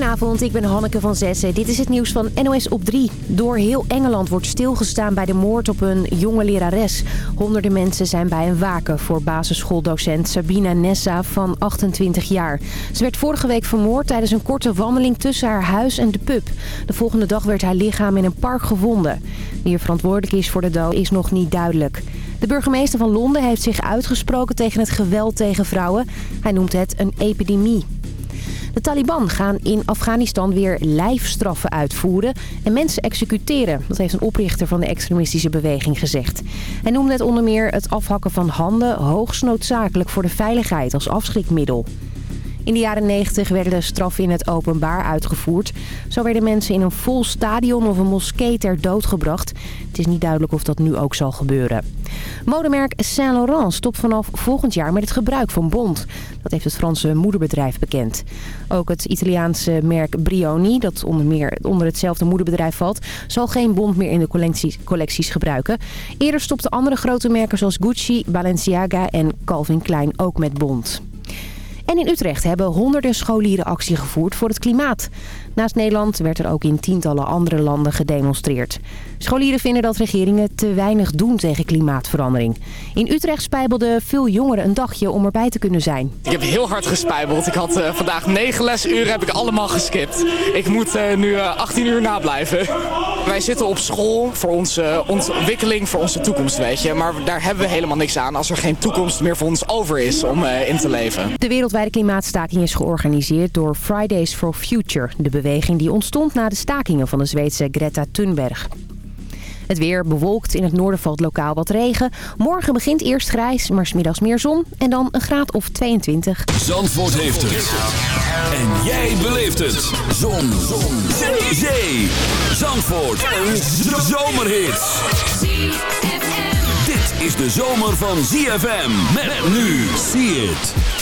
Goedenavond, ik ben Hanneke van Zessen. Dit is het nieuws van NOS op 3. Door heel Engeland wordt stilgestaan bij de moord op een jonge lerares. Honderden mensen zijn bij een waken voor basisschooldocent Sabina Nessa van 28 jaar. Ze werd vorige week vermoord tijdens een korte wandeling tussen haar huis en de pub. De volgende dag werd haar lichaam in een park gevonden. Wie er verantwoordelijk is voor de dood is nog niet duidelijk. De burgemeester van Londen heeft zich uitgesproken tegen het geweld tegen vrouwen. Hij noemt het een epidemie. De Taliban gaan in Afghanistan weer lijfstraffen uitvoeren en mensen executeren. Dat heeft een oprichter van de extremistische beweging gezegd. Hij noemde het onder meer het afhakken van handen hoogst noodzakelijk voor de veiligheid als afschrikmiddel. In de jaren 90 werden de straffen in het openbaar uitgevoerd. Zo werden mensen in een vol stadion of een moskee ter dood gebracht. Het is niet duidelijk of dat nu ook zal gebeuren. Modemerk Saint Laurent stopt vanaf volgend jaar met het gebruik van bont. Dat heeft het Franse moederbedrijf bekend. Ook het Italiaanse merk Brioni, dat onder, meer, onder hetzelfde moederbedrijf valt... zal geen bont meer in de collecties, collecties gebruiken. Eerder stopten andere grote merken zoals Gucci, Balenciaga en Calvin Klein ook met bont. En in Utrecht hebben honderden scholieren actie gevoerd voor het klimaat. Naast Nederland werd er ook in tientallen andere landen gedemonstreerd. Scholieren vinden dat regeringen te weinig doen tegen klimaatverandering. In Utrecht spijbelden veel jongeren een dagje om erbij te kunnen zijn. Ik heb heel hard gespijbeld. Ik had uh, vandaag negen lesuren heb ik allemaal geskipt. Ik moet uh, nu uh, 18 uur nablijven. Wij zitten op school voor onze ontwikkeling, voor onze toekomst, weet je. Maar daar hebben we helemaal niks aan als er geen toekomst meer voor ons over is om in te leven. De wereldwijde klimaatstaking is georganiseerd door Fridays for Future. De beweging die ontstond na de stakingen van de Zweedse Greta Thunberg. Het weer bewolkt. In het noorden valt lokaal wat regen. Morgen begint eerst grijs, maar smiddags meer zon. En dan een graad of 22. Zandvoort heeft het. En jij beleeft het. Zon. zon. Zee. Zee. Zandvoort. Een zomerhit. Dit is de zomer van ZFM. Met nu. See it.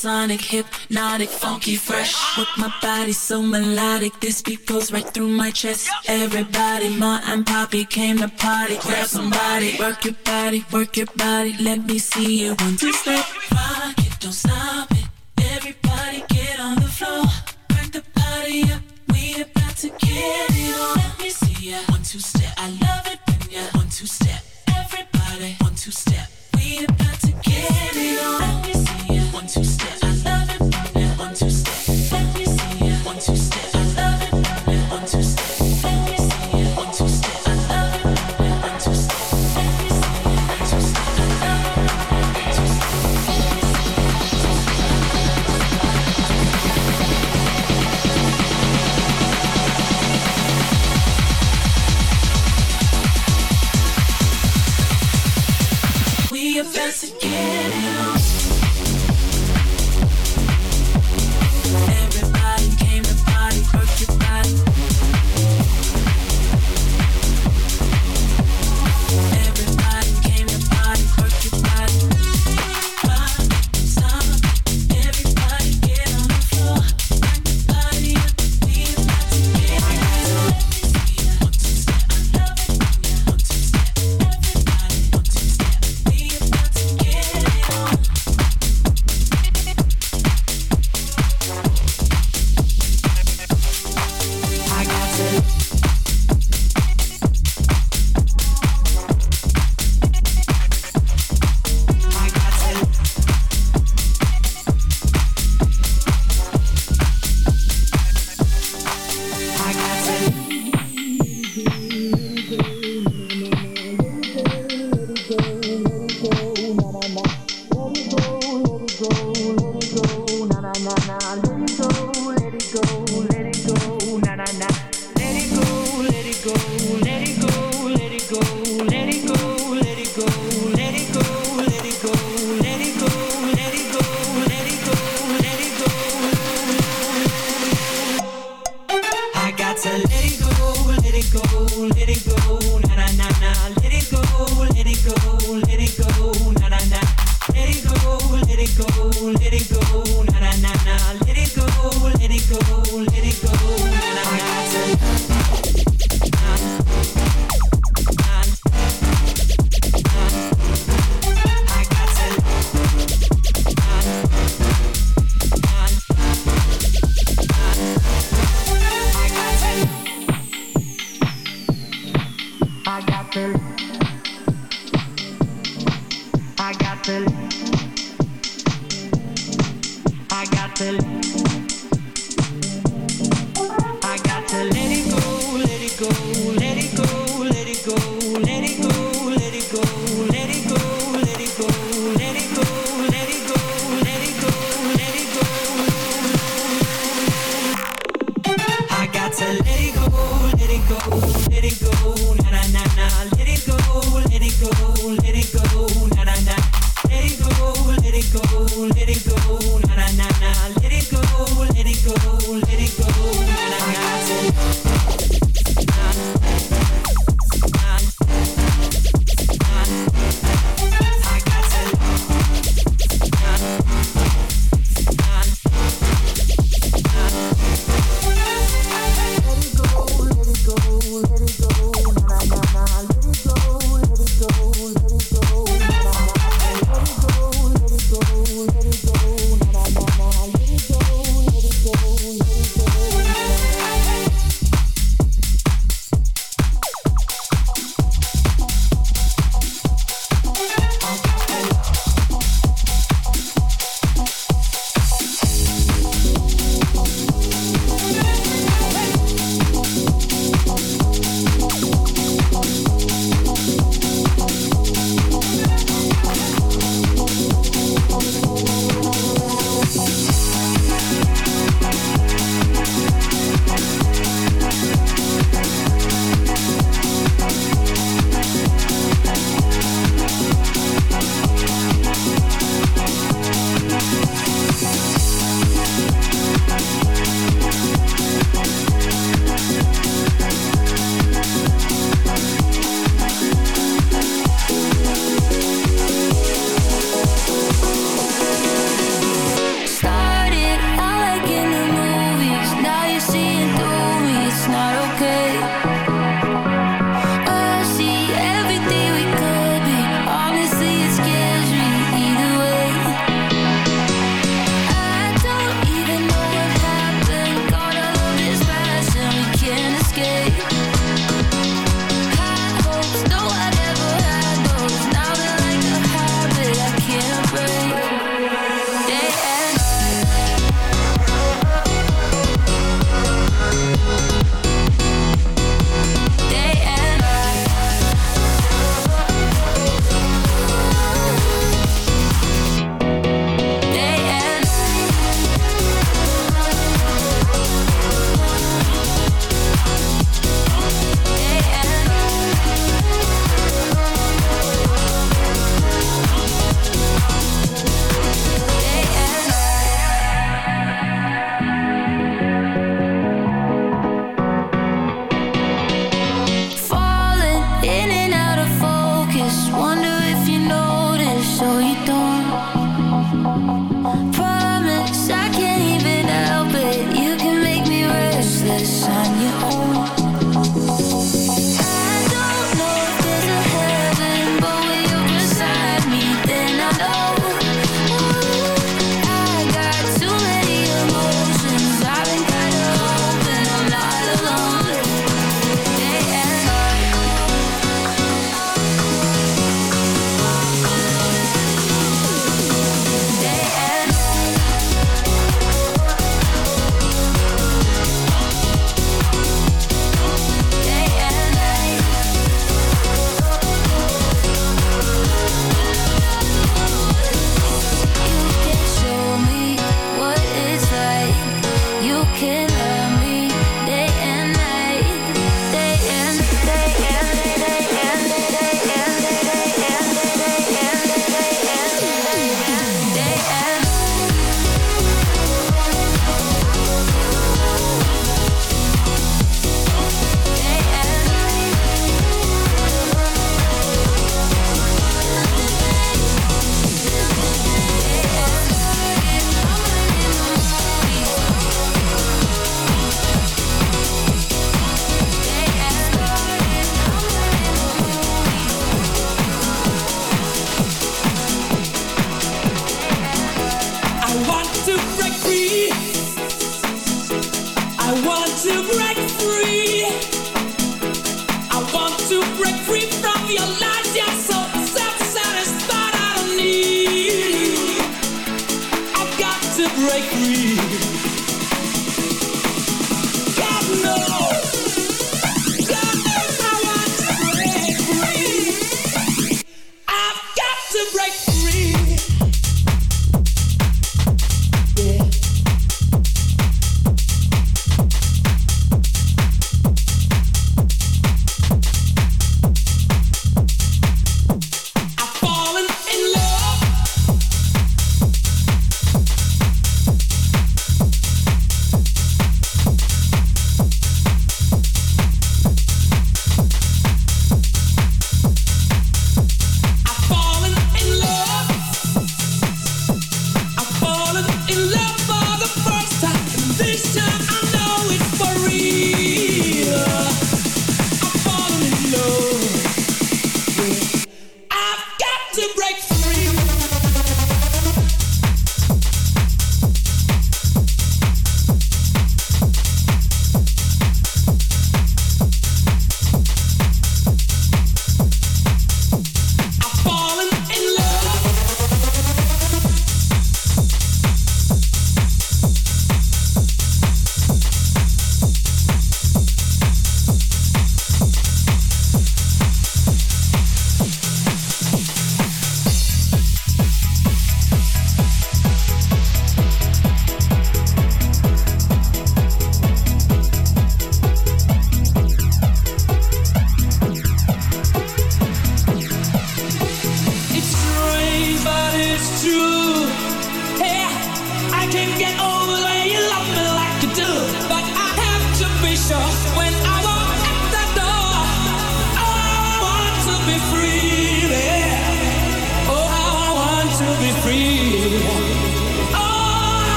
Sonic, hypnotic, funky, fresh. With my body so melodic, this beat goes right through my chest. Everybody, Ma and Poppy came to party. Grab somebody, work your body, work your body. Let me see you one two step, rock it, don't stop it. Everybody get on the floor, crack the party up. We about to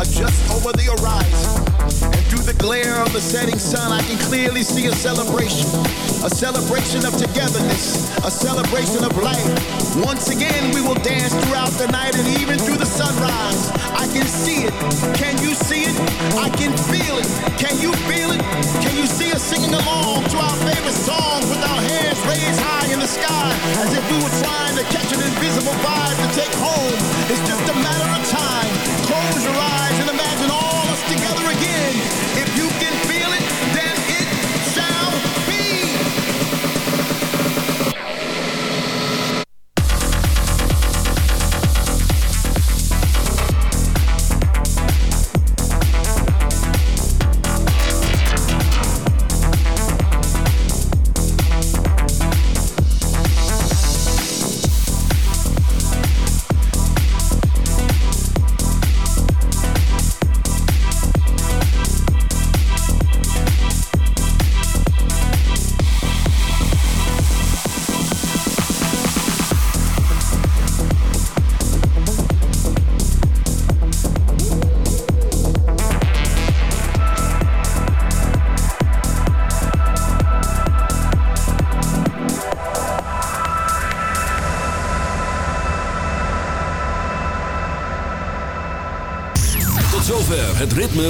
Just over the horizon. And through the glare of the setting sun, I can clearly see a celebration. A celebration of togetherness, a celebration of life. Once again, we will dance throughout the night and even through the sunrise. I can see it. Can you see it? I can feel it. Can you feel it? Can you see us singing along to our favorite songs with our hands raised high in the sky as if we were trying to catch an invisible vibe to take home? It's just a matter of time. Close your eyes and imagine all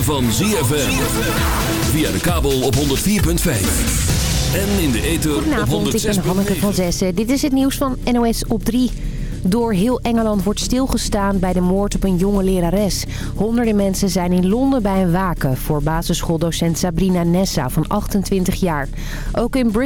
ritme van ZFM. Via de kabel op 104.5. En in de ether op 106.9. Goedenavond, ik ben Hanneke van Zessen. Dit is het nieuws van NOS op 3. Door heel Engeland wordt stilgestaan bij de moord op een jonge lerares. Honderden mensen zijn in Londen bij een waken... voor basisschooldocent Sabrina Nessa van 28 jaar. Ook in Bristol